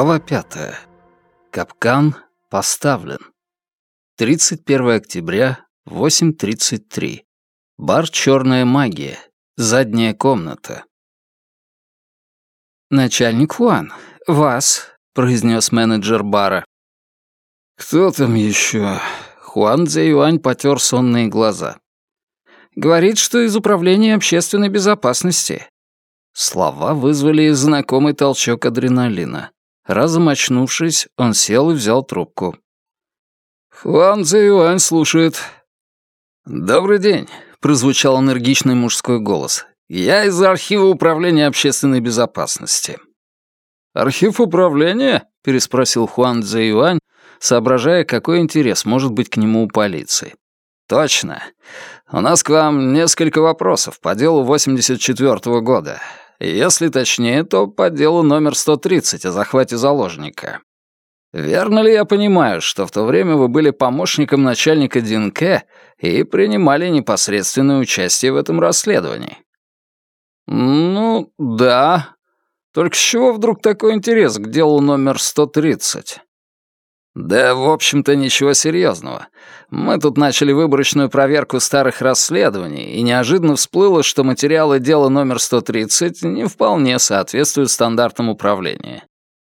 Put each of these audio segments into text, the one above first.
Глава пятая. Капкан поставлен. 31 октября, 8.33. Бар «Черная магия». Задняя комната. «Начальник Хуан, вас», — произнес менеджер бара. «Кто там еще?» Хуан Цзэюань потер сонные глаза. «Говорит, что из Управления общественной безопасности». Слова вызвали знакомый толчок адреналина. Разом очнувшись, он сел и взял трубку. «Хуан Цзэюань слушает». «Добрый день», — прозвучал энергичный мужской голос. «Я из архива Управления общественной безопасности». «Архив управления?» — переспросил Хуан Цзэюань, соображая, какой интерес может быть к нему у полиции. «Точно. У нас к вам несколько вопросов по делу 84-го года. Если точнее, то по делу номер 130 о захвате заложника. Верно ли я понимаю, что в то время вы были помощником начальника Динке и принимали непосредственное участие в этом расследовании? Ну, да. Только с чего вдруг такой интерес к делу номер 130? Да, в общем-то, ничего серьезного. Мы тут начали выборочную проверку старых расследований, и неожиданно всплыло, что материалы дела номер 130 не вполне соответствуют стандартам управления.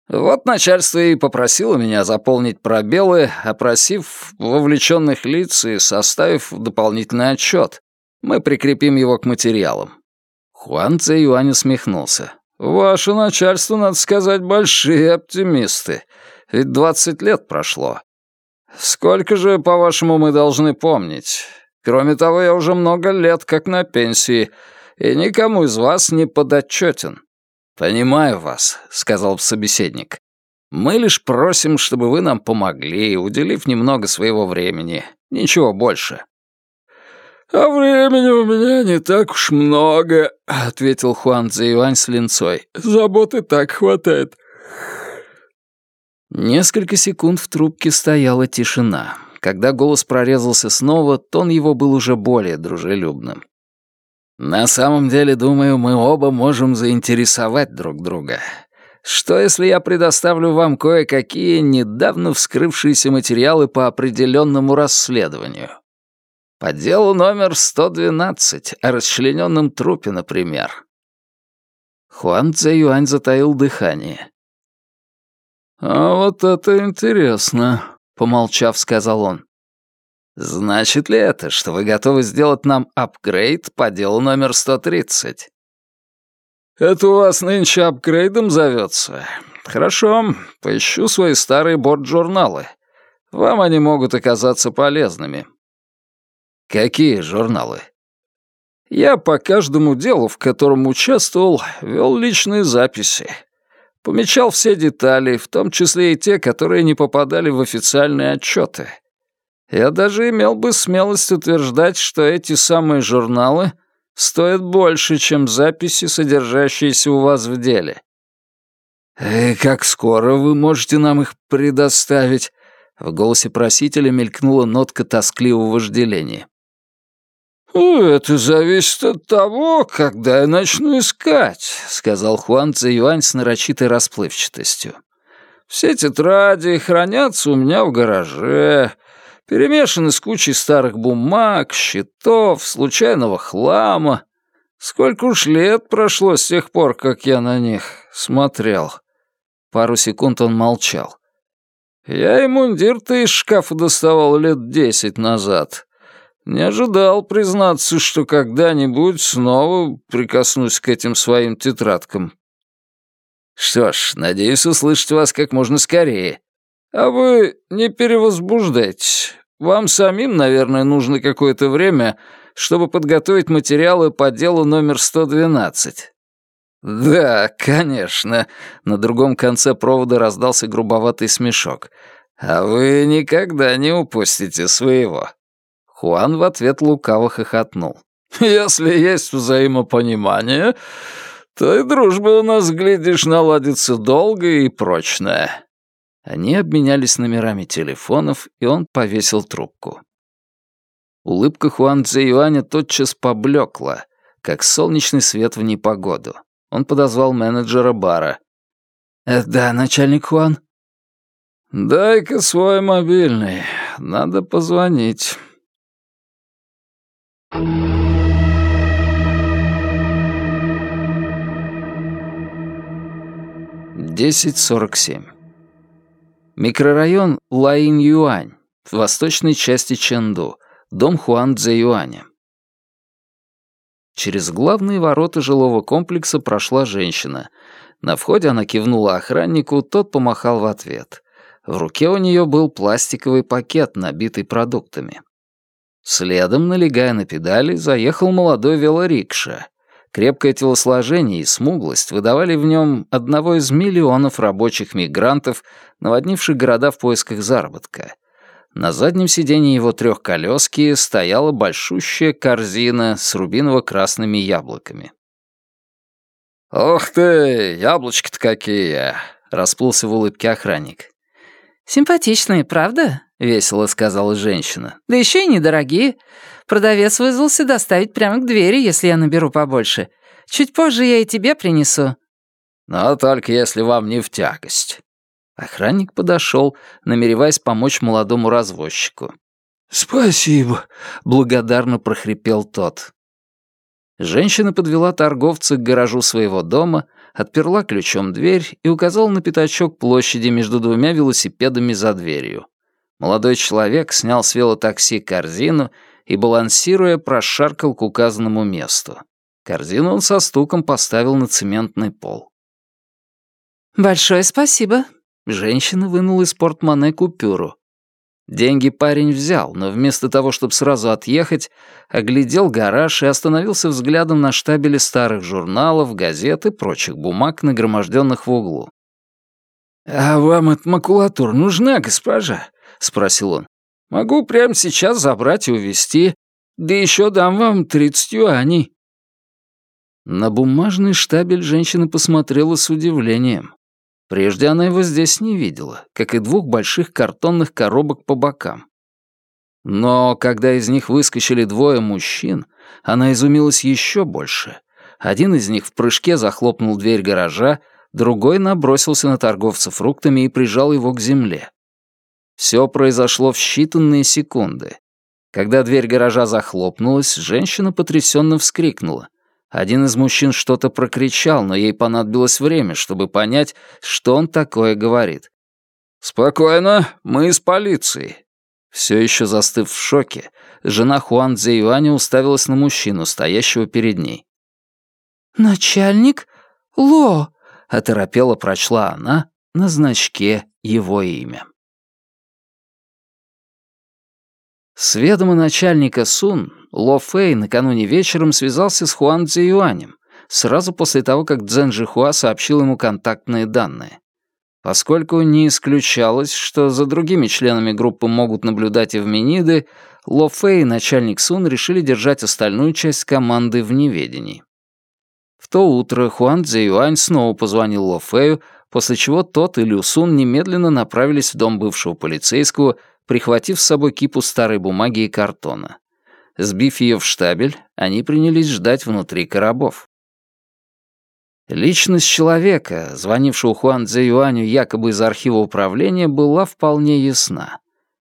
Вот начальство и попросило меня заполнить пробелы, опросив вовлеченных лиц и составив дополнительный отчет. Мы прикрепим его к материалам. Хуан Цзэ Юань усмехнулся. «Ваше начальство, надо сказать, большие оптимисты. Ведь двадцать лет прошло. Сколько же, по-вашему, мы должны помнить? Кроме того, я уже много лет как на пенсии, и никому из вас не подотчетен». «Понимаю вас», — сказал собеседник. «Мы лишь просим, чтобы вы нам помогли, уделив немного своего времени. Ничего больше». «А времени у меня не так уж много», — ответил Хуан Цзэюань с линцой. «Заботы так хватает. Несколько секунд в трубке стояла тишина. Когда голос прорезался снова, тон его был уже более дружелюбным. «На самом деле, думаю, мы оба можем заинтересовать друг друга. Что, если я предоставлю вам кое-какие недавно вскрывшиеся материалы по определенному расследованию? По делу номер 112, о расчлененном трупе, например». Хуан Цзэюань затаил дыхание. «А вот это интересно», — помолчав, сказал он. «Значит ли это, что вы готовы сделать нам апгрейд по делу номер 130?» «Это у вас нынче апгрейдом зовется? Хорошо, поищу свои старые борт-журналы. Вам они могут оказаться полезными». «Какие журналы?» «Я по каждому делу, в котором участвовал, вел личные записи. Помечал все детали, в том числе и те, которые не попадали в официальные отчеты. Я даже имел бы смелость утверждать, что эти самые журналы стоят больше, чем записи, содержащиеся у вас в деле. «И «Э, как скоро вы можете нам их предоставить?» В голосе просителя мелькнула нотка тоскливого вожделения. «Это зависит от того, когда я начну искать», — сказал Хуан Цзэюань с нарочитой расплывчатостью. «Все тетради хранятся у меня в гараже, перемешаны с кучей старых бумаг, счетов, случайного хлама. Сколько уж лет прошло с тех пор, как я на них смотрел». Пару секунд он молчал. «Я и мундир-то из шкафа доставал лет десять назад». Не ожидал признаться, что когда-нибудь снова прикоснусь к этим своим тетрадкам. Что ж, надеюсь услышать вас как можно скорее. А вы не перевозбуждайтесь. Вам самим, наверное, нужно какое-то время, чтобы подготовить материалы по делу номер 112. Да, конечно. На другом конце провода раздался грубоватый смешок. А вы никогда не упустите своего. Хуан в ответ лукаво хохотнул. «Если есть взаимопонимание, то и дружба у нас, глядишь, наладится долгая и прочная». Они обменялись номерами телефонов, и он повесил трубку. Улыбка Хуан Цзэюаня тотчас поблекла, как солнечный свет в непогоду. Он подозвал менеджера бара. Э, «Да, начальник Хуан». «Дай-ка свой мобильный. Надо позвонить». Десять сорок семь. Микрорайон Лаинь-Юань, в восточной части Чэнду, дом Хуан Цзэ-Юаня. Через главные ворота жилого комплекса прошла женщина. На входе она кивнула охраннику, тот помахал в ответ. В руке у нее был пластиковый пакет, набитый продуктами. Следом, налегая на педали, заехал молодой велорикша. Крепкое телосложение и смуглость выдавали в нем одного из миллионов рабочих мигрантов, наводнивших города в поисках заработка. На заднем сиденье его трехколески стояла большущая корзина с рубиново-красными яблоками. «Ух ты, яблочки-то какие!» — расплылся в улыбке охранник. «Симпатичные, правда?» — весело сказала женщина. «Да еще и недорогие. Продавец вызвался доставить прямо к двери, если я наберу побольше. Чуть позже я и тебе принесу». «Но только если вам не в тягость». Охранник подошел, намереваясь помочь молодому развозчику. «Спасибо», — благодарно прохрипел тот. Женщина подвела торговца к гаражу своего дома, отперла ключом дверь и указала на пятачок площади между двумя велосипедами за дверью. Молодой человек снял с велотакси корзину и, балансируя, прошаркал к указанному месту. Корзину он со стуком поставил на цементный пол. «Большое спасибо», Женщина вынула из портмоне купюру. Деньги парень взял, но вместо того, чтобы сразу отъехать, оглядел гараж и остановился взглядом на штабеле старых журналов, газет и прочих бумаг, нагроможденных в углу. «А вам эта макулатура нужна, госпожа?» — спросил он. «Могу прямо сейчас забрать и увезти, да еще дам вам тридцать юаней». На бумажный штабель женщина посмотрела с удивлением. Прежде она его здесь не видела, как и двух больших картонных коробок по бокам. Но когда из них выскочили двое мужчин, она изумилась еще больше. Один из них в прыжке захлопнул дверь гаража, другой набросился на торговца фруктами и прижал его к земле. Все произошло в считанные секунды. Когда дверь гаража захлопнулась, женщина потрясенно вскрикнула. Один из мужчин что-то прокричал, но ей понадобилось время, чтобы понять, что он такое говорит. «Спокойно, мы из полиции». Все еще застыв в шоке, жена Хуан Цзэюаня уставилась на мужчину, стоящего перед ней. «Начальник? Ло!» — оторопела прочла она на значке его имя. С ведома начальника Сун Ло Фэй накануне вечером связался с Хуан Цзэюанем, сразу после того, как Цзэн Жихуа сообщил ему контактные данные. Поскольку не исключалось, что за другими членами группы могут наблюдать эвмениды, Ло Фэй и начальник Сун решили держать остальную часть команды в неведении. В то утро Хуан Цзэюань снова позвонил Ло Фэю, после чего тот и Лю Сун немедленно направились в дом бывшего полицейского, прихватив с собой кипу старой бумаги и картона. Сбив ее в штабель, они принялись ждать внутри коробов. Личность человека, звонившего Хуан Цзэ Юаню якобы из архива управления, была вполне ясна.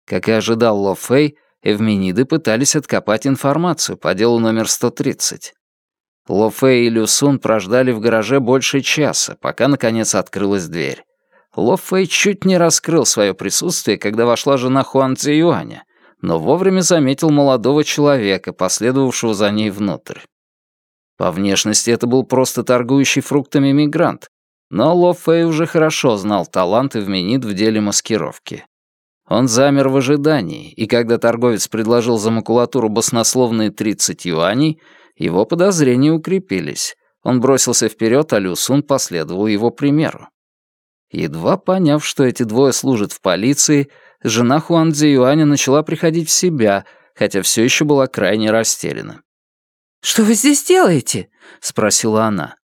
Как и ожидал Ло Фэй, эвмениды пытались откопать информацию по делу номер 130. Ло Фэй и Лю Сун прождали в гараже больше часа, пока, наконец, открылась дверь. Ло Фэй чуть не раскрыл свое присутствие, когда вошла жена Хуан Цзэ Юаня, но вовремя заметил молодого человека, последовавшего за ней внутрь. По внешности это был просто торгующий фруктами мигрант, но Ло Фэй уже хорошо знал талант и вменит в деле маскировки. Он замер в ожидании, и когда торговец предложил за макулатуру баснословные 30 юаней, его подозрения укрепились. Он бросился вперед, а Люсун последовал его примеру. Едва поняв, что эти двое служат в полиции, жена Хуан Цзюаня начала приходить в себя, хотя все еще была крайне растеряна. «Что вы здесь делаете?» — спросила она.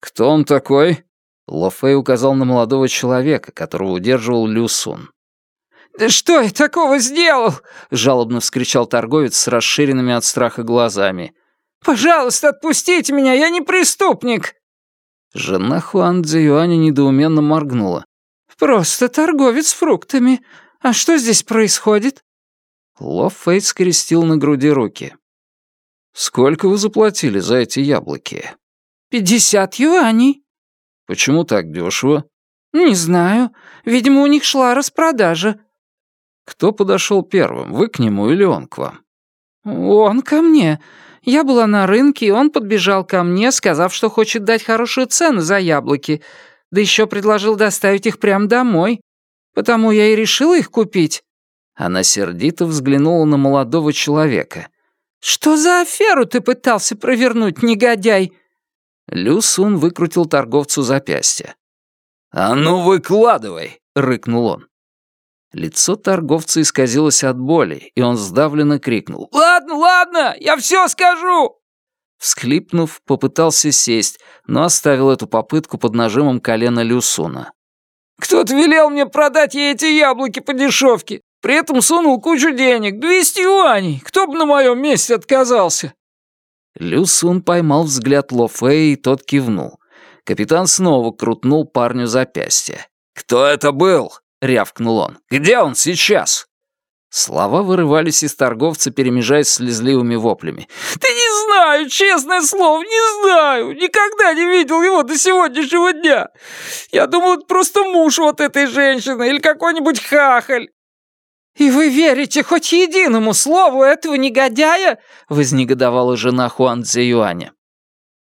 «Кто он такой?» Ло Фэй указал на молодого человека, которого удерживал Лю Сун. «Да что я такого сделал?» — жалобно вскричал торговец с расширенными от страха глазами. «Пожалуйста, отпустите меня, я не преступник!» Жена Хуан Цзюаня недоуменно моргнула. «Просто торговец фруктами. А что здесь происходит?» Ло Фэй скрестил на груди руки. «Сколько вы заплатили за эти яблоки?» «Пятьдесят юаней». «Почему так дешево?» «Не знаю. Видимо, у них шла распродажа». «Кто подошел первым, вы к нему или он к вам?» «Он ко мне. Я была на рынке, и он подбежал ко мне, сказав, что хочет дать хорошую цену за яблоки, да еще предложил доставить их прямо домой. Потому я и решила их купить». Она сердито взглянула на молодого человека. «Что за аферу ты пытался провернуть, негодяй?» Лю Сун выкрутил торговцу запястье. «А ну выкладывай!» — рыкнул он. Лицо торговца исказилось от боли, и он сдавленно крикнул. «Ладно, ладно, я все скажу!» Всхлипнув, попытался сесть, но оставил эту попытку под нажимом колена Люсуна. «Кто-то велел мне продать ей эти яблоки по дешевке. При этом сунул кучу денег, 200 юаней. Кто бы на моем месте отказался?» Люсун поймал взгляд Ло Фэй, и тот кивнул. Капитан снова крутнул парню запястье. «Кто это был?» — рявкнул он. «Где он сейчас?» Слова вырывались из торговца, перемежаясь слезливыми воплями. «Ты не знаю, честное слово, не знаю. Никогда не видел его до сегодняшнего дня. Я думал, это просто муж вот этой женщины или какой-нибудь хахаль». «И вы верите хоть единому слову этого негодяя?» — вознегодовала жена Хуан Цзэюаня.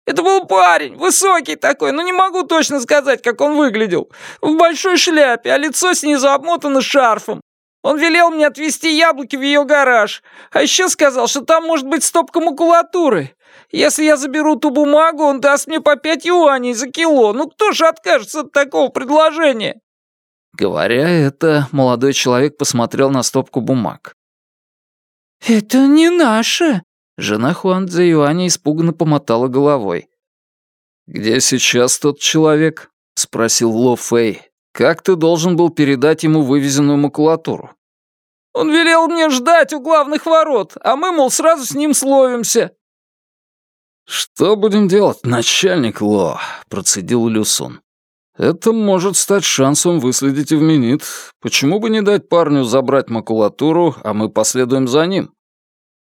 «Это был парень, высокий такой, но не могу точно сказать, как он выглядел. В большой шляпе, а лицо снизу обмотано шарфом. Он велел мне отвезти яблоки в ее гараж, а еще сказал, что там может быть стопка макулатуры. Если я заберу ту бумагу, он даст мне по пять юаней за кило. Ну кто же откажется от такого предложения?» Говоря это, молодой человек посмотрел на стопку бумаг. «Это не наше!» Жена Хуан Цзэюаня испуганно помотала головой. «Где сейчас тот человек?» — спросил Ло Фэй. «Как ты должен был передать ему вывезенную макулатуру?» Он велел мне ждать у главных ворот, а мы, мол, сразу с ним словимся». «Что будем делать, начальник Ло?» — процедил Люсун. «Это может стать шансом выследить Эвменит. Почему бы не дать парню забрать макулатуру, а мы последуем за ним?»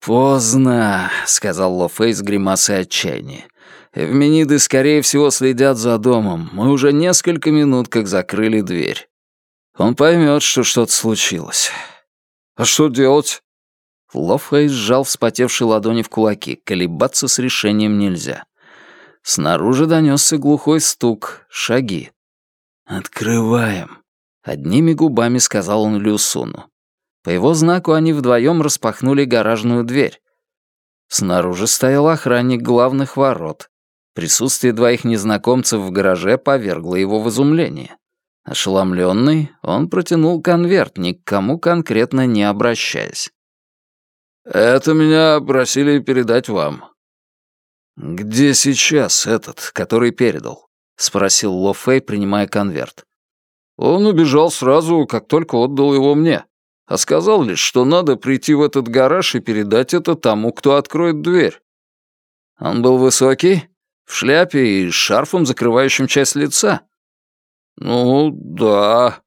«Поздно», — сказал Ло Фэй с гримасой отчаяния. «Эвмениды, скорее всего, следят за домом. Мы уже несколько минут как закрыли дверь. Он поймет, что что-то случилось. «А что делать?» Лофхей сжал вспотевшие ладони в кулаки. Колебаться с решением нельзя. Снаружи донесся глухой стук, шаги. «Открываем», — одними губами сказал он Люсуну. По его знаку они вдвоем распахнули гаражную дверь. Снаружи стоял охранник главных ворот. Присутствие двоих незнакомцев в гараже повергло его в изумление. Ошеломленный, он протянул конверт, ни к кому конкретно не обращаясь. «Это меня просили передать вам». «Где сейчас этот, который передал?» — спросил Ло Фэй, принимая конверт. «Он убежал сразу, как только отдал его мне, а сказал лишь, что надо прийти в этот гараж и передать это тому, кто откроет дверь». «Он был высокий, в шляпе и с шарфом, закрывающим часть лица?» «Ну, да».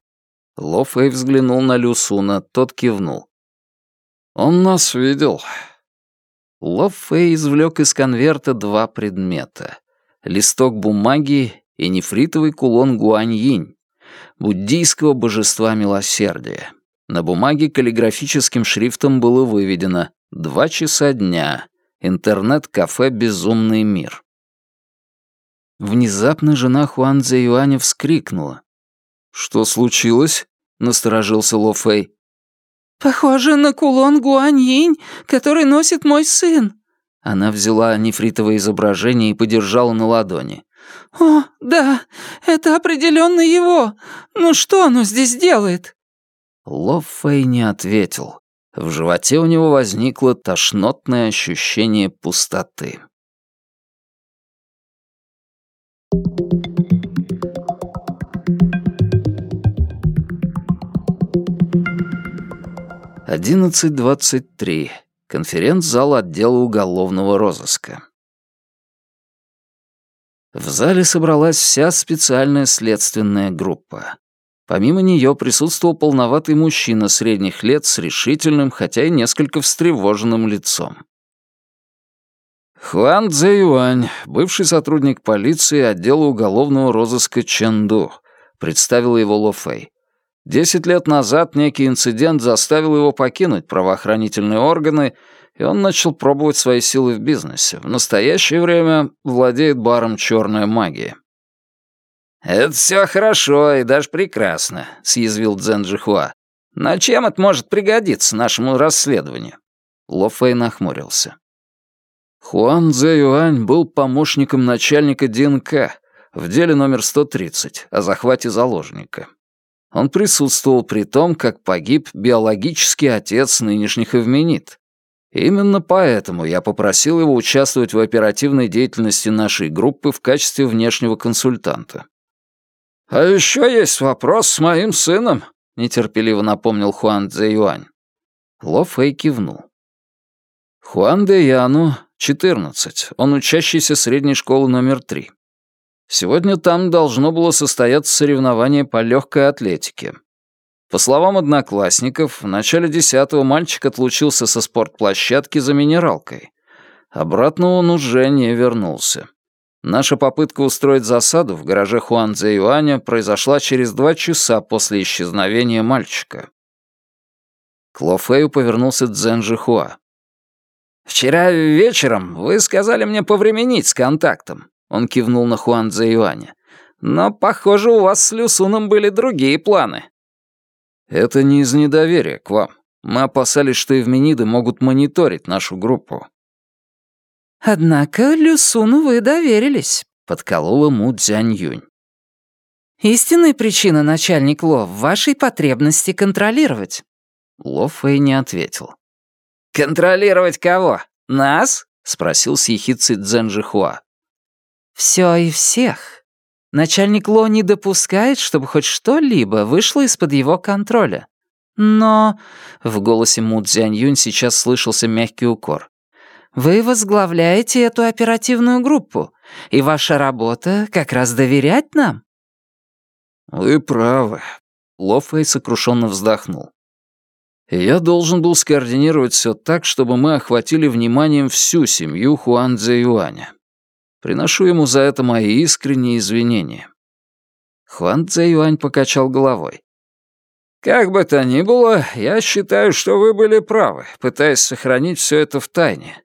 Ло Фэй взглянул на Люсуна, тот кивнул. «Он нас видел». Ло Фэй извлек из конверта два предмета. Листок бумаги и нефритовый кулон Гуаньинь, буддийского божества милосердия. На бумаге каллиграфическим шрифтом было выведено «Два часа дня. Интернет-кафе «Безумный мир». Внезапно жена Хуан Юаня вскрикнула. «Что случилось?» — насторожился Ло Фэй. «Похоже на кулон Гуаньинь, который носит мой сын». Она взяла нефритовое изображение и подержала на ладони. «О, да, это определенно его. Ну что оно здесь делает?» Ло Фэй не ответил. В животе у него возникло тошнотное ощущение пустоты. Одиннадцать двадцать три. Конференц-зал отдела уголовного розыска. В зале собралась вся специальная следственная группа. Помимо нее присутствовал полноватый мужчина средних лет с решительным, хотя и несколько встревоженным лицом. Хуан Цзэюань, бывший сотрудник полиции отдела уголовного розыска Чэнду, представил его Ло Фэй. Десять лет назад некий инцидент заставил его покинуть правоохранительные органы, и он начал пробовать свои силы в бизнесе. В настоящее время владеет баром «Черная магия». «Это все хорошо и даже прекрасно», — съязвил Цзэн Джихуа. «Но чем это может пригодиться нашему расследованию?» Ло Фэй нахмурился. Хуан Цзэ Юань был помощником начальника ДНК в деле номер 130 о захвате заложника. Он присутствовал при том, как погиб биологический отец нынешних Эвменит. Именно поэтому я попросил его участвовать в оперативной деятельности нашей группы в качестве внешнего консультанта. «А еще есть вопрос с моим сыном», — нетерпеливо напомнил Хуан Цзэ Юань. Ло Фэй кивнул. Хуан Де Яну, 14, он учащийся средней школы номер 3. Сегодня там должно было состояться соревнование по легкой атлетике. По словам одноклассников, в начале десятого мальчик отлучился со спортплощадки за минералкой. Обратно он уже не вернулся. Наша попытка устроить засаду в гараже Хуан Цзэ Юаня произошла через два часа после исчезновения мальчика. К повернулся Цзэн Жихуа. «Вчера вечером вы сказали мне повременить с контактом», — он кивнул на Хуан Цзэ. «Но, похоже, у вас с Люсуном были другие планы». «Это не из недоверия к вам. Мы опасались, что Эвмениды могут мониторить нашу группу. «Однако Люсуну вы доверились», — подколола Му Цзянь Юнь. «Истинная причина, начальник Ло, в вашей потребности контролировать». Ло Фэй не ответил. «Контролировать кого? Нас?» — спросил с ехицей Цзэн Жихуа. «Всё и всех. Начальник Ло не допускает, чтобы хоть что-либо вышло из-под его контроля. Но...» — в голосе Му Цзянь Юнь сейчас слышался мягкий укор. Вы возглавляете эту оперативную группу, и ваша работа как раз доверять нам». «Вы правы», — Лофей сокрушенно вздохнул. «Я должен был скоординировать все так, чтобы мы охватили вниманием всю семью Хуан Цзэ Юаня. Приношу ему за это мои искренние извинения». Хуан Цзэ Юань покачал головой. «Как бы то ни было, я считаю, что вы были правы, пытаясь сохранить все это в тайне.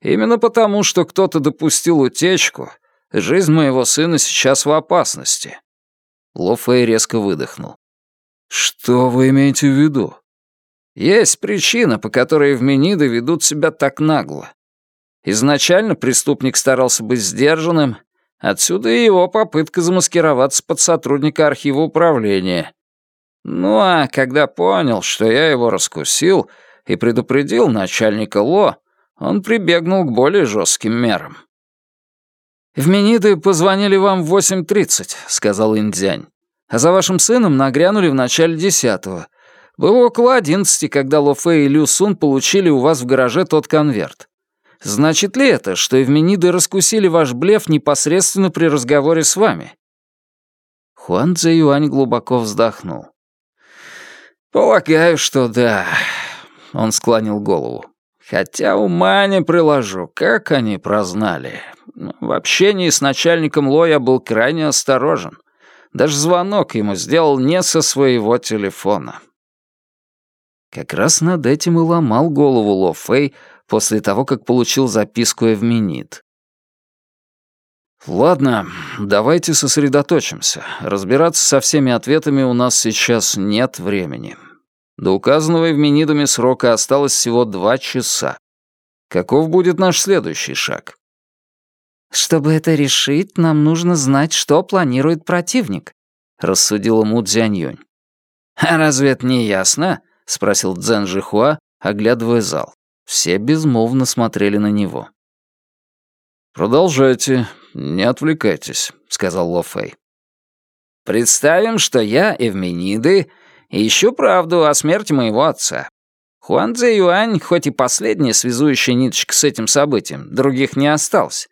Именно потому, что кто-то допустил утечку, жизнь моего сына сейчас в опасности». Ло Фэй резко выдохнул. «Что вы имеете в виду?» «Есть причина, по которой Эвмениды ведут себя так нагло. Изначально преступник старался быть сдержанным, отсюда и его попытка замаскироваться под сотрудника архива управления. Ну а когда понял, что я его раскусил и предупредил начальника Ло, он прибегнул к более жестким мерам. «Вмениды позвонили вам в 8.30», — сказал Индзянь. «А за вашим сыном нагрянули в начале десятого. Было около одиннадцати, когда Ло Фэй и Лю Сун получили у вас в гараже тот конверт. Значит ли это, что Эвмениды раскусили ваш блеф непосредственно при разговоре с вами?» Хуан Цзэ Юань глубоко вздохнул. «Полагаю, что да», — он склонил голову. Хотя ума не приложу, как они прознали. В общении с начальником Ло я был крайне осторожен. Даже звонок ему сделал не со своего телефона. Как раз над этим и ломал голову Ло Фэй после того, как получил записку Эвменит. «Ладно, давайте сосредоточимся. Разбираться со всеми ответами у нас сейчас нет времени. До указанного Евменидами срока осталось всего два часа. Каков будет наш следующий шаг? «Чтобы это решить, нам нужно знать, что планирует противник», — рассудила Му Цзяньюнь. «А разве это не ясно?» — спросил Цзэн Жихуа, оглядывая зал. Все безмолвно смотрели на него. «Продолжайте, не отвлекайтесь», — сказал Ло Фэй. «Представим, что я, Эвмениды, ищу правду о смерти моего отца. Хуан Цзэ Юань, хоть и последняя связующая ниточка с этим событием, других не осталось.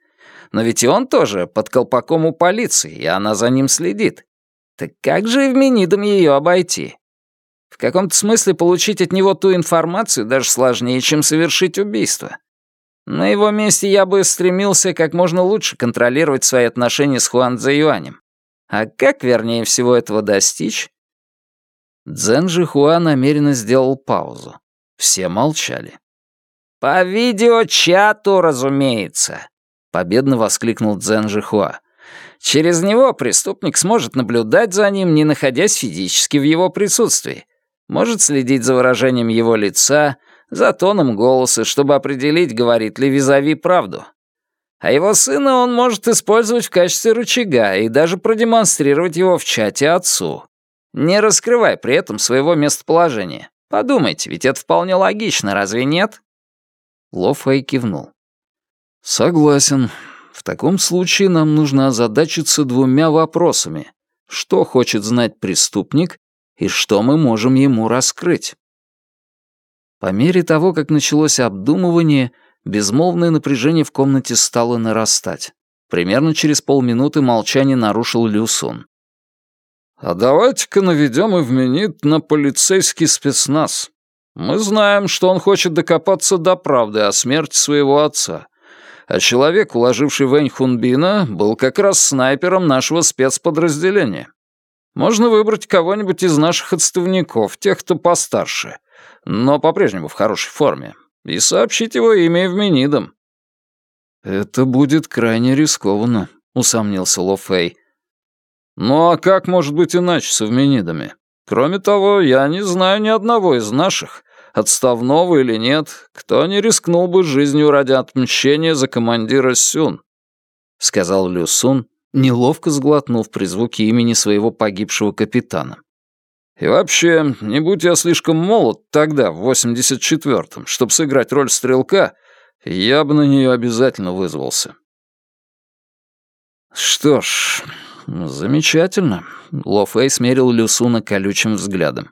Но ведь и он тоже под колпаком у полиции, и она за ним следит. Так как же Эвменидом ее обойти? В каком-то смысле получить от него ту информацию даже сложнее, чем совершить убийство. На его месте я бы стремился как можно лучше контролировать свои отношения с Хуан Цзэюанем. А как, вернее всего, этого достичь? Цзэн Жихуа намеренно сделал паузу. Все молчали. «По видеочату, разумеется», — победно воскликнул Цзэн Жихуа. «Через него преступник сможет наблюдать за ним, не находясь физически в его присутствии. Может следить за выражением его лица, за тоном голоса, чтобы определить, говорит ли визави правду. А его сына он может использовать в качестве рычага и даже продемонстрировать его в чате отцу. Не раскрывай при этом своего местоположения. Подумайте, ведь это вполне логично, разве нет?» Ло Фэй кивнул. «Согласен. В таком случае нам нужно озадачиться двумя вопросами. Что хочет знать преступник и что мы можем ему раскрыть?» По мере того, как началось обдумывание, безмолвное напряжение в комнате стало нарастать. Примерно через полминуты молчание нарушил Лю Сун. «А давайте-ка наведем Эвменит на полицейский спецназ. Мы знаем, что он хочет докопаться до правды о смерти своего отца. А человек, уложивший Вэнь Хунбина, был как раз снайпером нашего спецподразделения. Можно выбрать кого-нибудь из наших отставников, тех, кто постарше, но по-прежнему в хорошей форме, и сообщить его имя Эвменидам». «Это будет крайне рискованно», — усомнился Ло Фэй. «Ну а как может быть иначе с Эвменидами? Кроме того, я не знаю ни одного из наших, отставного или нет, кто не рискнул бы жизнью ради отмщения за командира Сюн», — сказал Лю Сун, неловко сглотнув при звуке имени своего погибшего капитана. И вообще, не будь я слишком молод тогда, в 84-м, чтобы сыграть роль стрелка, я бы на нее обязательно вызвался. Что ж, замечательно. Ло Фэй смерил Люсуна колючим взглядом.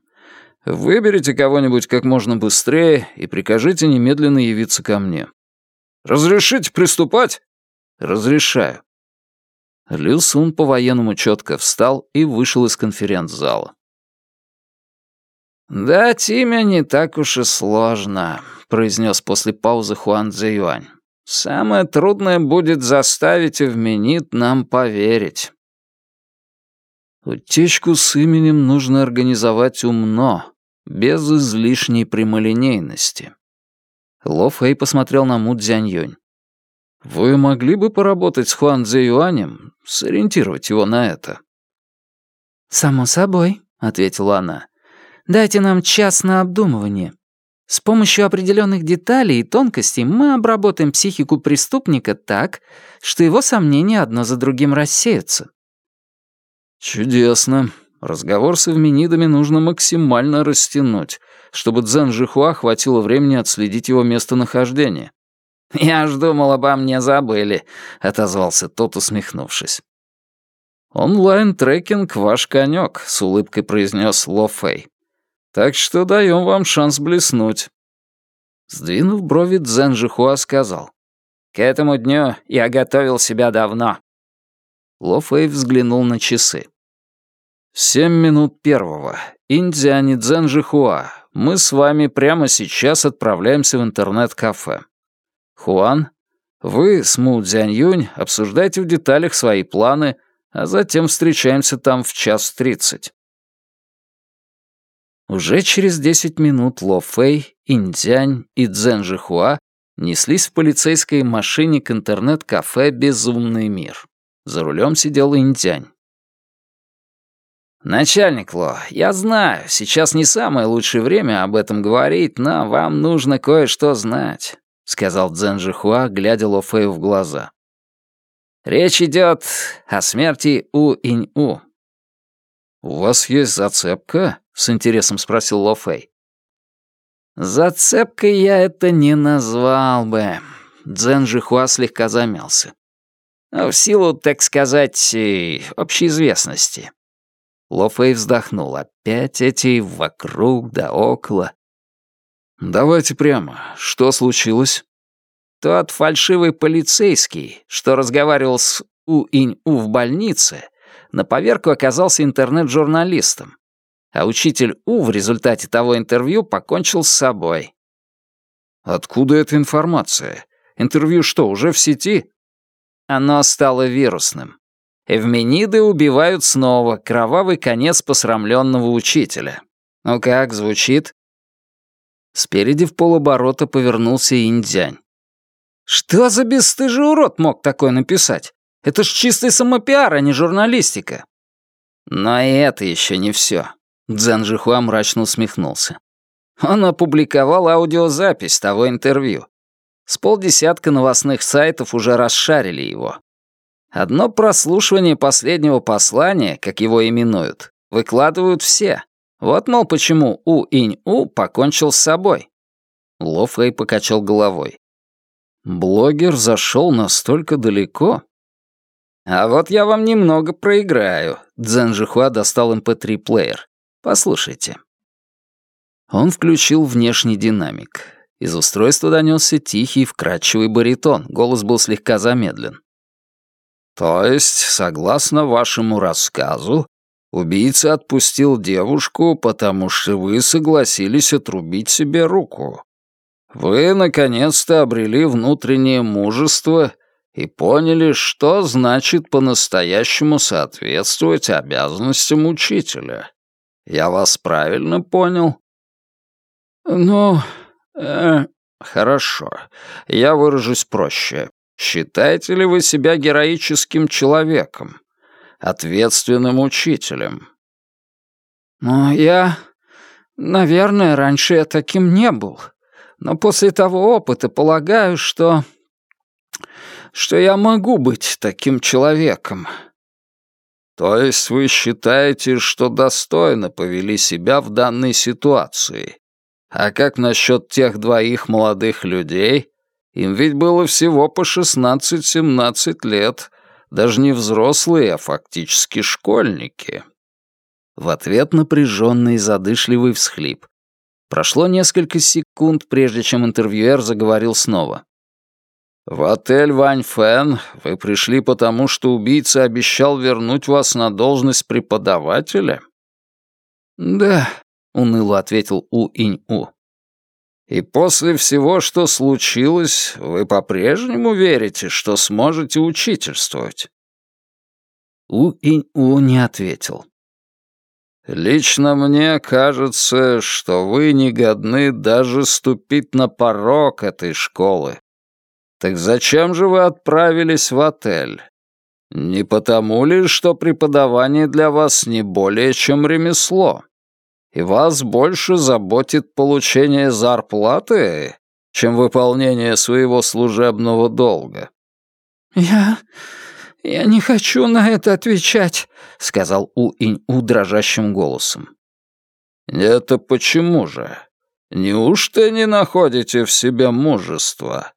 Выберите кого-нибудь как можно быстрее и прикажите немедленно явиться ко мне. Разрешите приступать? Разрешаю. Люсун по-военному четко встал и вышел из конференц-зала. «Дать имя не так уж и сложно», — произнес после паузы Хуан Цзэюань. «Самое трудное будет заставить Эвменит нам поверить». Утечку с именем нужно организовать умно, без излишней прямолинейности. Ло Фэй посмотрел на Му Цзяньюнь. «Вы могли бы поработать с Хуан Цзэюанем, сориентировать его на это?» «Само собой», — ответила она. Дайте нам час на обдумывание. С помощью определенных деталей и тонкостей мы обработаем психику преступника так, что его сомнения одно за другим рассеются». «Чудесно. Разговор с эвменидами нужно максимально растянуть, чтобы Цзэн Жихуа хватило времени отследить его местонахождение». «Я ж думал, обо мне забыли», — отозвался тот, усмехнувшись. «Онлайн-трекинг — ваш конек», — с улыбкой произнес Ло Фэй. Так что даем вам шанс блеснуть». Сдвинув брови, Цзэн Жихуа сказал. «К этому дню я готовил себя давно». Ло Фэй взглянул на часы. «Семь минут первого. Индиане Цзэн Жихуа. Мы с вами прямо сейчас отправляемся в интернет-кафе. Хуан, вы с Му Цзянь обсуждайте в деталях свои планы, а затем встречаемся там в час тридцать. Уже через десять минут Ло Фэй, Индзянь и Цзэн Жихуа неслись в полицейской машине к интернет-кафе «Безумный мир». За рулем сидел Индзянь. «Начальник Ло, я знаю, сейчас не самое лучшее время об этом говорить, но вам нужно кое-что знать», — сказал Цзэн Жихуа, глядя Ло Фэю в глаза. «Речь идет о смерти У-Инь-У». «У вас есть зацепка?» — с интересом спросил Ло Фэй. «Зацепкой я это не назвал бы». Дзен Жихуа слегка замялся. «В силу, так сказать, общей известности». Ло Фэй вздохнул. Опять эти вокруг да около. «Давайте прямо. Что случилось?» тот фальшивый полицейский, что разговаривал с У-Инь-У в больнице, на поверку оказался интернет-журналистом. А учитель У в результате того интервью покончил с собой. Откуда эта информация? Интервью что, уже в сети? Оно стало вирусным. Эвмениды убивают снова, кровавый конец посрамленного учителя. Ну как, звучит? Спереди в полоборота повернулся Индзянь. «Что за бесстыжий урод мог такое написать? Это ж чистый самопиар, а не журналистика». Но и это еще не все. Цзэн Жихуа мрачно усмехнулся. Он опубликовал аудиозапись того интервью. С полдесятка новостных сайтов уже расшарили его. Одно прослушивание последнего послания, как его именуют, выкладывают все. Вот, мол, почему У-Инь-У покончил с собой. Ло Фэй покачал головой. Блогер зашел настолько далеко. А вот я вам немного проиграю. Цзэн Жихуа достал MP3-плеер. Эм Послушайте. Он включил внешний динамик. Из устройства донесся тихий, вкрадчивый баритон. Голос был слегка замедлен. То есть, согласно вашему рассказу, убийца отпустил девушку, потому что вы согласились отрубить себе руку. Вы, наконец-то, обрели внутреннее мужество и поняли, что значит по-настоящему соответствовать обязанностям учителя. Я вас правильно понял? Ну, э, хорошо. Я выражусь проще. Считаете ли вы себя героическим человеком, ответственным учителем? Ну, я... Наверное, раньше я таким не был. Но после того опыта полагаю, что... что я могу быть таким человеком. То есть вы считаете, что достойно повели себя в данной ситуации? А как насчет тех двоих молодых людей, им ведь было всего по 16-17 лет, даже не взрослые, а фактически школьники. В ответ напряженный задышливый всхлип. Прошло несколько секунд, прежде чем интервьюер заговорил снова. «В отель Вань Фэн вы пришли потому, что убийца обещал вернуть вас на должность преподавателя?» «Да», — уныло ответил У-Инь-У. И после всего, что случилось, вы по-прежнему верите, что сможете учительствовать?» У-Инь-У не ответил. «Лично мне кажется, что вы не годны даже ступить на порог этой школы. Так зачем же вы отправились в отель? Не потому ли, что преподавание для вас не более чем ремесло?» И вас больше заботит получение зарплаты, чем выполнение своего служебного долга». «Я... я не хочу на это отвечать», — сказал У-Инь-У дрожащим голосом. «Это почему же? Неужто не находите в себе мужества?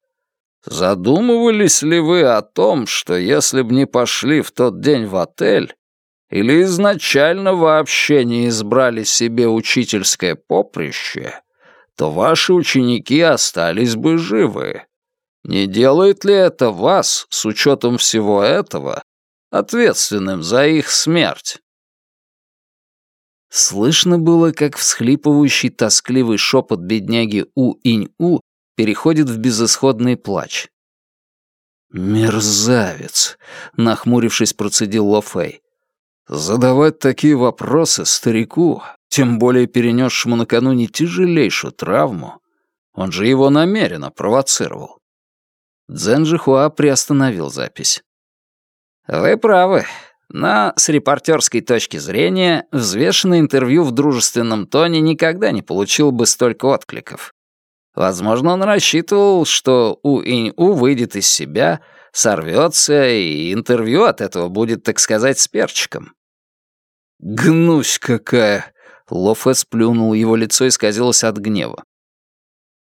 Задумывались ли вы о том, что если б не пошли в тот день в отель, или изначально вообще не избрали себе учительское поприще, то ваши ученики остались бы живы. Не делает ли это вас, с учетом всего этого, ответственным за их смерть? Слышно было, как всхлипывающий тоскливый шепот бедняги У-Инь-У переходит в безысходный плач. «Мерзавец!» — нахмурившись, процедил Ло Фэй. Задавать такие вопросы старику, тем более перенесшему накануне тяжелейшую травму, он же его намеренно провоцировал. Жихуа приостановил запись. «Вы правы. Но с репортерской точки зрения взвешенное интервью в дружественном тоне никогда не получил бы столько откликов. Возможно, он рассчитывал, что У Инь-У выйдет из себя — сорвется, и интервью от этого будет, так сказать, с перчиком. «Гнусь какая!» — Лофе сплюнул, его лицо исказилось от гнева.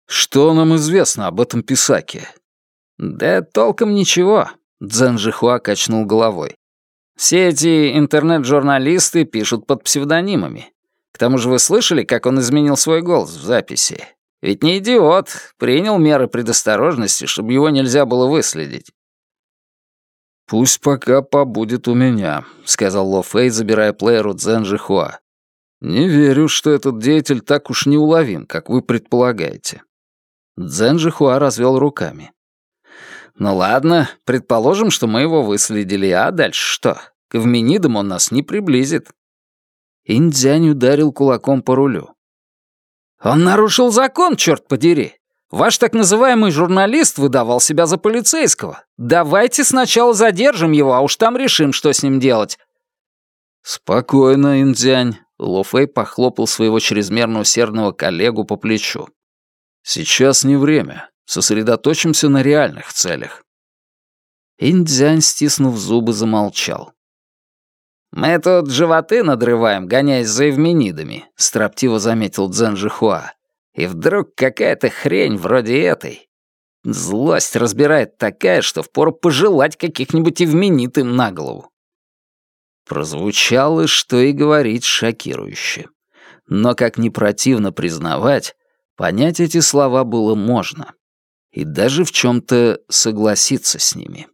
«Что нам известно об этом писаке?» «Да толком ничего», — Цзэн Жихуа качнул головой. «Все эти интернет-журналисты пишут под псевдонимами. К тому же вы слышали, как он изменил свой голос в записи? Ведь не идиот, принял меры предосторожности, чтобы его нельзя было выследить. «Пусть пока побудет у меня», — сказал Ло Фэй, забирая плеер у Цзэн Жихуа. «Не верю, что этот деятель так уж неуловим, как вы предполагаете». Цзэн Жихуа развел руками. «Ну ладно, предположим, что мы его выследили, а дальше что? К Вменидам он нас не приблизит». Индзянь ударил кулаком по рулю. «Он нарушил закон, черт подери! Ваш так называемый журналист выдавал себя за полицейского. Давайте сначала задержим его, а уж там решим, что с ним делать». «Спокойно, Индзянь», — Ло Фэй похлопал своего чрезмерно усердного коллегу по плечу. «Сейчас не время. Сосредоточимся на реальных целях». Индзянь, стиснув зубы, замолчал. «Мы тут животы надрываем, гоняясь за эвменидами», — строптиво заметил Цзэн Жихуа. «И вдруг какая-то хрень вроде этой. Злость разбирает такая, что впору пожелать каких-нибудь эвменит им на голову». Прозвучало, что и говорить, шокирующе. Но, как не противно признавать, понять эти слова было можно. И даже в чем-то согласиться с ними.